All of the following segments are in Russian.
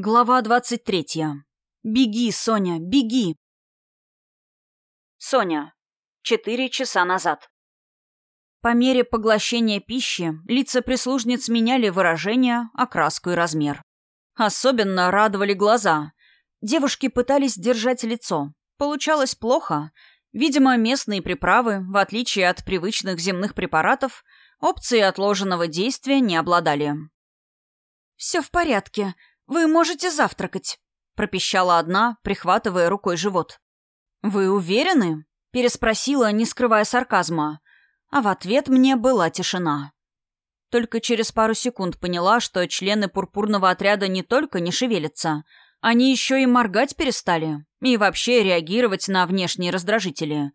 Глава двадцать третья. Беги, Соня, беги. Соня. Четыре часа назад. По мере поглощения пищи лица прислужниц меняли выражение, окраску и размер. Особенно радовали глаза. Девушки пытались держать лицо. Получалось плохо. Видимо, местные приправы, в отличие от привычных земных препаратов, опции отложенного действия не обладали. «Все в порядке», «Вы можете завтракать», — пропищала одна, прихватывая рукой живот. «Вы уверены?» — переспросила, не скрывая сарказма. А в ответ мне была тишина. Только через пару секунд поняла, что члены пурпурного отряда не только не шевелятся, они еще и моргать перестали и вообще реагировать на внешние раздражители.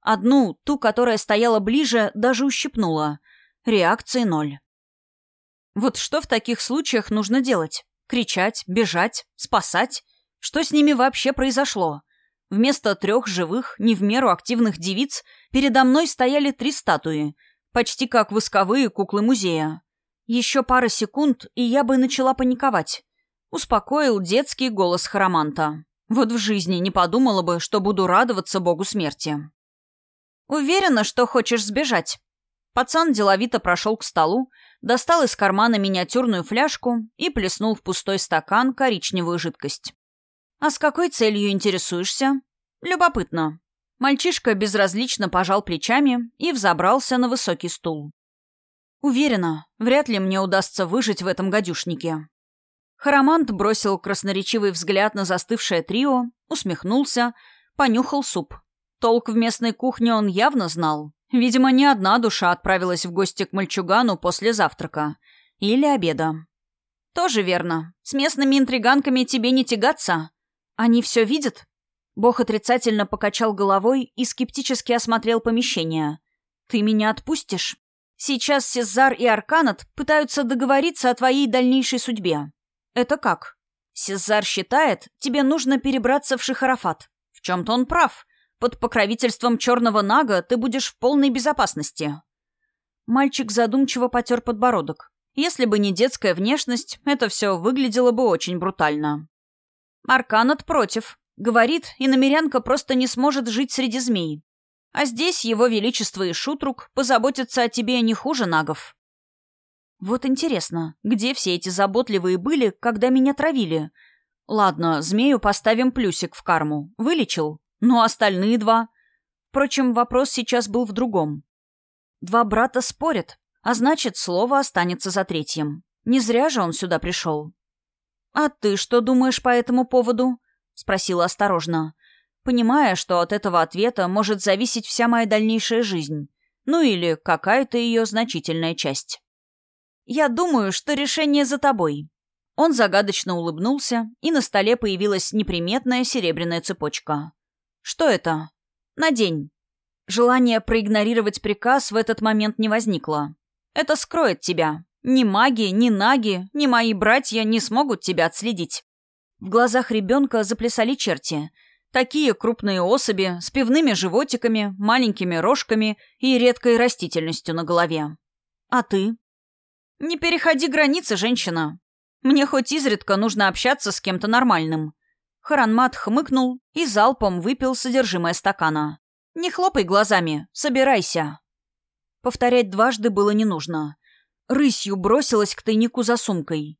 Одну, ту, которая стояла ближе, даже ущипнула. Реакции ноль. Вот что в таких случаях нужно делать? Кричать, бежать, спасать? Что с ними вообще произошло? Вместо трех живых, не в меру активных девиц, передо мной стояли три статуи, почти как восковые куклы музея. Еще пара секунд, и я бы начала паниковать. Успокоил детский голос Хараманта. Вот в жизни не подумала бы, что буду радоваться богу смерти. «Уверена, что хочешь сбежать?» Пацан деловито прошел к столу, достал из кармана миниатюрную фляжку и плеснул в пустой стакан коричневую жидкость. «А с какой целью интересуешься?» «Любопытно». Мальчишка безразлично пожал плечами и взобрался на высокий стул. «Уверена, вряд ли мне удастся выжить в этом гадюшнике». Харамант бросил красноречивый взгляд на застывшее трио, усмехнулся, понюхал суп. Толк в местной кухне он явно знал. Видимо, не одна душа отправилась в гости к мальчугану после завтрака. Или обеда. Тоже верно. С местными интриганками тебе не тягаться. Они все видят? Бог отрицательно покачал головой и скептически осмотрел помещение. Ты меня отпустишь? Сейчас Сезар и Арканат пытаются договориться о твоей дальнейшей судьбе. Это как? Сезар считает, тебе нужно перебраться в Шихарафат. В чем-то он прав. Под покровительством черного нага ты будешь в полной безопасности». Мальчик задумчиво потер подбородок. Если бы не детская внешность, это все выглядело бы очень брутально. Арканат против. Говорит, и намерянка просто не сможет жить среди змей. А здесь его величество и Шутрук позаботятся о тебе не хуже нагов. Вот интересно, где все эти заботливые были, когда меня травили? Ладно, змею поставим плюсик в карму. Вылечил. Ну, остальные два? Впрочем, вопрос сейчас был в другом. Два брата спорят, а значит, слово останется за третьим. Не зря же он сюда пришел. «А ты что думаешь по этому поводу?» — спросила осторожно, понимая, что от этого ответа может зависеть вся моя дальнейшая жизнь, ну или какая-то ее значительная часть. «Я думаю, что решение за тобой». Он загадочно улыбнулся, и на столе появилась неприметная серебряная цепочка. «Что это?» «Надень». Желание проигнорировать приказ в этот момент не возникло. «Это скроет тебя. Ни маги, ни наги, ни мои братья не смогут тебя отследить». В глазах ребенка заплясали черти. Такие крупные особи с пивными животиками, маленькими рожками и редкой растительностью на голове. «А ты?» «Не переходи границы, женщина. Мне хоть изредка нужно общаться с кем-то нормальным. Харанмат хмыкнул и залпом выпил содержимое стакана. «Не хлопай глазами, собирайся». Повторять дважды было не нужно. Рысью бросилась к тайнику за сумкой.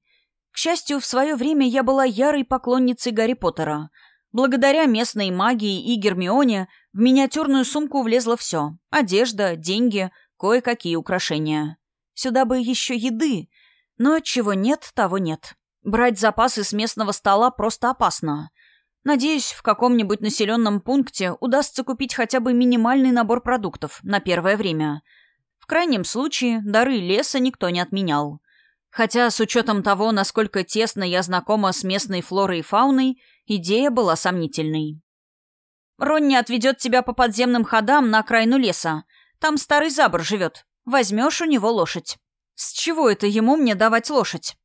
К счастью, в свое время я была ярой поклонницей Гарри Поттера. Благодаря местной магии и Гермионе в миниатюрную сумку влезло все. Одежда, деньги, кое-какие украшения. Сюда бы еще еды. Но чего нет, того нет. Брать запасы с местного стола просто опасно. Надеюсь, в каком-нибудь населенном пункте удастся купить хотя бы минимальный набор продуктов на первое время. В крайнем случае, дары леса никто не отменял. Хотя, с учетом того, насколько тесно я знакома с местной флорой и фауной, идея была сомнительной. «Ронни отведет тебя по подземным ходам на окраину леса. Там старый забор живет. Возьмешь у него лошадь». «С чего это ему мне давать лошадь?»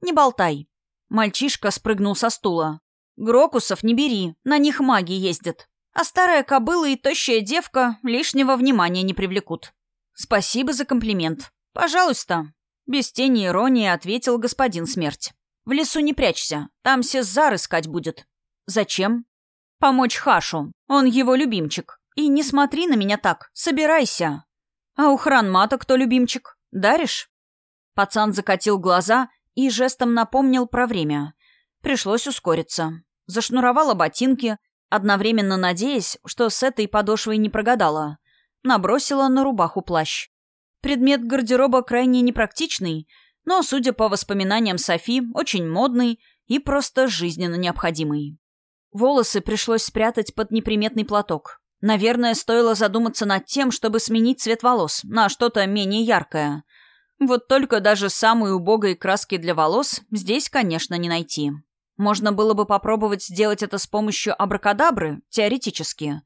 «Не болтай». Мальчишка спрыгнул со стула. «Грокусов не бери, на них маги ездят. А старая кобыла и тощая девка лишнего внимания не привлекут». «Спасибо за комплимент. Пожалуйста». Без тени иронии ответил господин смерть. В лесу не прячься, там Сезар искать будет. Зачем? Помочь Хашу. Он его любимчик. И не смотри на меня так, собирайся. А у Хранмата кто любимчик? Даришь? Пацан закатил глаза и жестом напомнил про время. Пришлось ускориться. Зашнуровала ботинки, одновременно надеясь, что с этой подошвой не прогадала. Набросила на рубаху плащ. Предмет гардероба крайне непрактичный, но, судя по воспоминаниям Софи, очень модный и просто жизненно необходимый. Волосы пришлось спрятать под неприметный платок. Наверное, стоило задуматься над тем, чтобы сменить цвет волос на что-то менее яркое. Вот только даже самые убогой краски для волос здесь, конечно, не найти. Можно было бы попробовать сделать это с помощью абракадабры, теоретически.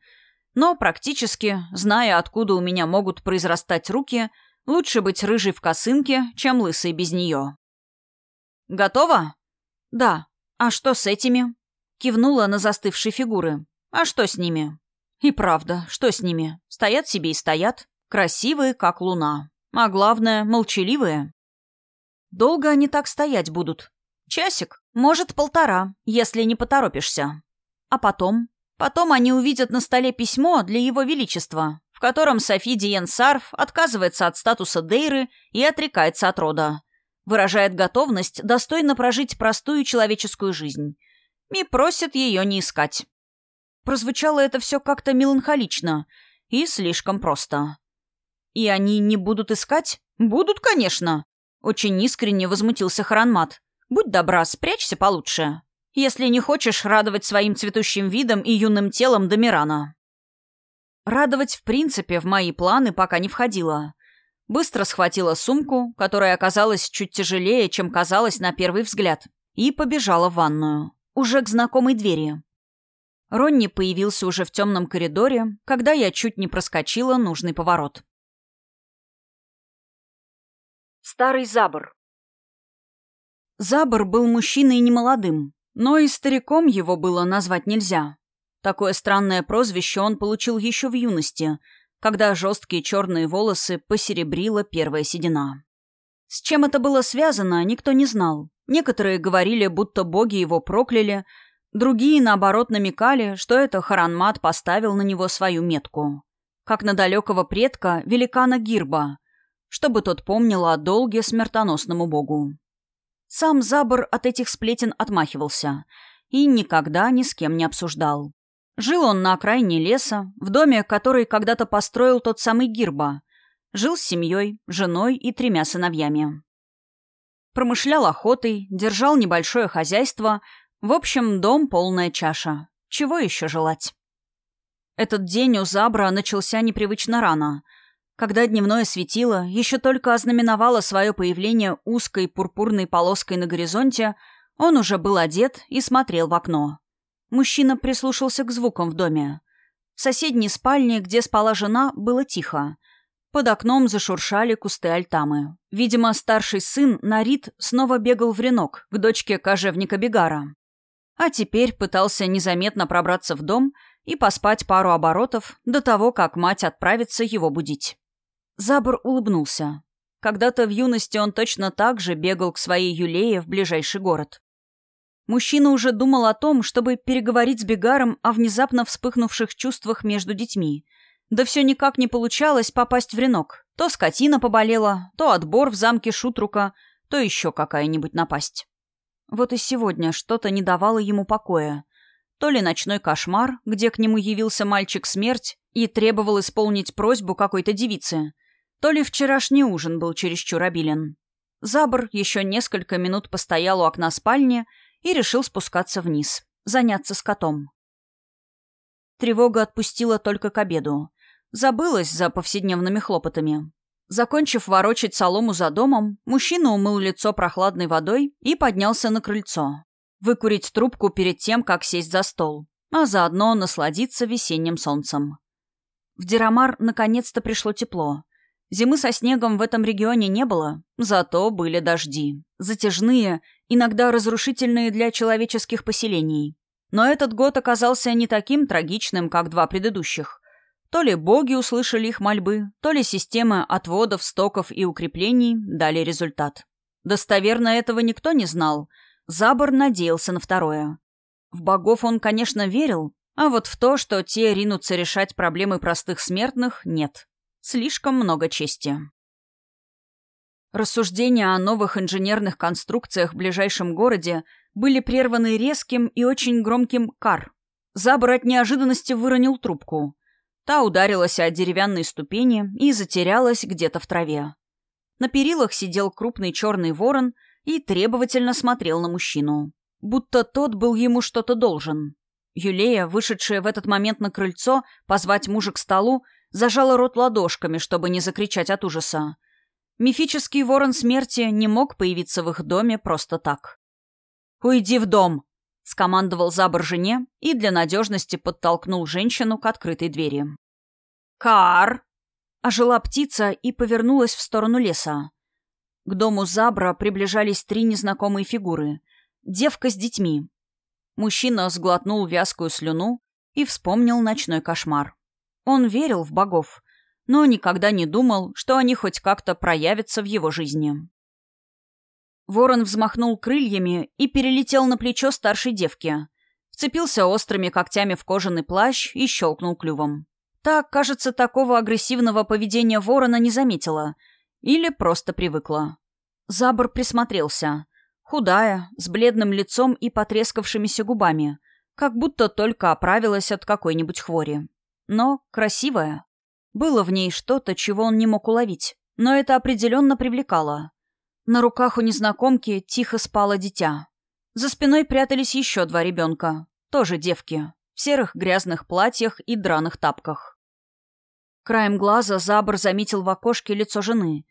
Но практически, зная, откуда у меня могут произрастать руки, лучше быть рыжей в косынке, чем лысой без нее. «Готово?» «Да. А что с этими?» Кивнула на застывшие фигуры. «А что с ними?» «И правда, что с ними? Стоят себе и стоят. Красивые, как луна. А главное, молчаливые. Долго они так стоять будут? Часик, может, полтора, если не поторопишься. А потом? Потом они увидят на столе письмо для его величества, в котором Софи Диен Сарф отказывается от статуса Дейры и отрекается от рода. Выражает готовность достойно прожить простую человеческую жизнь. И просит ее не искать. Прозвучало это все как-то меланхолично и слишком просто. И они не будут искать? Будут, конечно. Очень искренне возмутился Харанмат. Будь добра, спрячься получше. Если не хочешь радовать своим цветущим видом и юным телом Домирана. Радовать, в принципе, в мои планы пока не входило. Быстро схватила сумку, которая оказалась чуть тяжелее, чем казалось на первый взгляд, и побежала в ванную. Уже к знакомой двери. Ронни появился уже в темном коридоре, когда я чуть не проскочила нужный поворот. Старый Забор. Забор был мужчиной немолодым, но и стариком его было назвать нельзя. Такое странное прозвище он получил еще в юности, когда жесткие черные волосы посеребрила первая седина. С чем это было связано, никто не знал. Некоторые говорили, будто боги его прокляли, другие, наоборот, намекали, что это Харанмат поставил на него свою метку. Как на далекого предка, великана Гирба — чтобы тот помнил о долге смертоносному богу. Сам Забор от этих сплетен отмахивался и никогда ни с кем не обсуждал. Жил он на окраине леса, в доме, который когда-то построил тот самый Гирба. Жил с семьей, женой и тремя сыновьями. Промышлял охотой, держал небольшое хозяйство. В общем, дом полная чаша. Чего еще желать? Этот день у Забра начался непривычно рано — когда дневное светило еще только ознаменовало свое появление узкой пурпурной полоской на горизонте, он уже был одет и смотрел в окно. Мужчина прислушался к звукам в доме. В соседней спальне, где спала жена, было тихо. Под окном зашуршали кусты альтамы. Видимо, старший сын, Нарит, снова бегал в ренок к дочке кожевника Бегара. А теперь пытался незаметно пробраться в дом и поспать пару оборотов до того, как мать отправится его будить. Забор улыбнулся. Когда-то в юности он точно так же бегал к своей Юлее в ближайший город. Мужчина уже думал о том, чтобы переговорить с Бегаром о внезапно вспыхнувших чувствах между детьми. Да все никак не получалось попасть в ренок. То скотина поболела, то отбор в замке Шутрука, то еще какая-нибудь напасть. Вот и сегодня что-то не давало ему покоя. То ли ночной кошмар, где к нему явился мальчик-смерть и требовал исполнить просьбу какой-то девицы – то ли вчерашний ужин был чересчур обилен. Забор еще несколько минут постоял у окна спальни и решил спускаться вниз, заняться с котом. Тревога отпустила только к обеду. Забылась за повседневными хлопотами. Закончив ворочать солому за домом, мужчина умыл лицо прохладной водой и поднялся на крыльцо. Выкурить трубку перед тем, как сесть за стол, а заодно насладиться весенним солнцем. В Дирамар наконец-то пришло тепло. Зимы со снегом в этом регионе не было, зато были дожди. Затяжные, иногда разрушительные для человеческих поселений. Но этот год оказался не таким трагичным, как два предыдущих. То ли боги услышали их мольбы, то ли системы отводов, стоков и укреплений дали результат. Достоверно этого никто не знал, Забор надеялся на второе. В богов он, конечно, верил, а вот в то, что те ринутся решать проблемы простых смертных, нет. Слишком много чести. Рассуждения о новых инженерных конструкциях в ближайшем городе были прерваны резким и очень громким «кар». Забор от неожиданности выронил трубку. Та ударилась о деревянные ступени и затерялась где-то в траве. На перилах сидел крупный черный ворон и требовательно смотрел на мужчину. Будто тот был ему что-то должен. Юлея, вышедшая в этот момент на крыльцо, позвать мужа к столу, зажала рот ладошками, чтобы не закричать от ужаса. Мифический ворон смерти не мог появиться в их доме просто так. «Уйди в дом!» — скомандовал Забор жене и для надежности подтолкнул женщину к открытой двери. «Кар!» — ожила птица и повернулась в сторону леса. К дому Забра приближались три незнакомые фигуры. Девка с детьми. Мужчина сглотнул вязкую слюну и вспомнил ночной кошмар. Он верил в богов, но никогда не думал, что они хоть как-то проявятся в его жизни. Ворон взмахнул крыльями и перелетел на плечо старшей девки. Вцепился острыми когтями в кожаный плащ и щелкнул клювом. Так, кажется, такого агрессивного поведения ворона не заметила. Или просто привыкла. Забор присмотрелся. Худая, с бледным лицом и потрескавшимися губами. Как будто только оправилась от какой-нибудь хвори. Но красивая. Было в ней что-то, чего он не мог уловить, но это определенно привлекало. На руках у незнакомки тихо спало дитя. За спиной прятались еще два ребенка, тоже девки, в серых грязных платьях и драных тапках. Краем глаза Забр заметил в окошке лицо жены.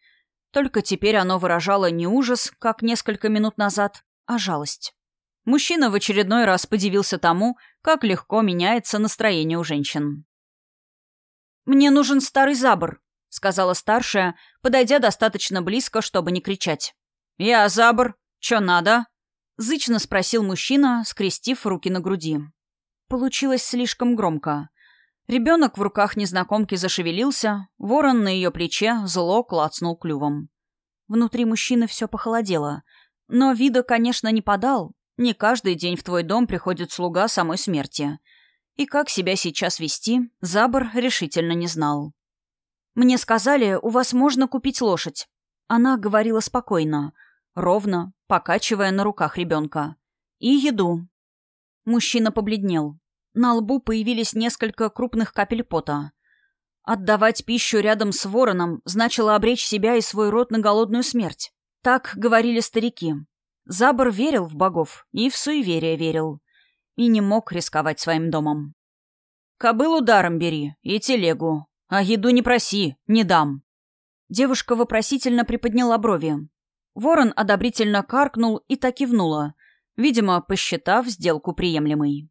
Только теперь оно выражало не ужас, как несколько минут назад, а жалость. Мужчина в очередной раз подивился тому, как легко меняется настроение у женщин. «Мне нужен старый забор», — сказала старшая, подойдя достаточно близко, чтобы не кричать. «Я забор. Чё надо?» — зычно спросил мужчина, скрестив руки на груди. Получилось слишком громко. Ребенок в руках незнакомки зашевелился, ворон на ее плече зло клацнул клювом. Внутри мужчины все похолодело. Но вида, конечно, не подал. Не каждый день в твой дом приходит слуга самой смерти — и как себя сейчас вести, Забор решительно не знал. «Мне сказали, у вас можно купить лошадь». Она говорила спокойно, ровно, покачивая на руках ребенка. «И еду». Мужчина побледнел. На лбу появились несколько крупных капель пота. Отдавать пищу рядом с вороном значило обречь себя и свой род на голодную смерть. Так говорили старики. Забор верил в богов и в суеверие верил и не мог рисковать своим домом. «Кобылу даром бери и телегу, а еду не проси, не дам». Девушка вопросительно приподняла брови. Ворон одобрительно каркнул и так кивнула, видимо, посчитав сделку приемлемой.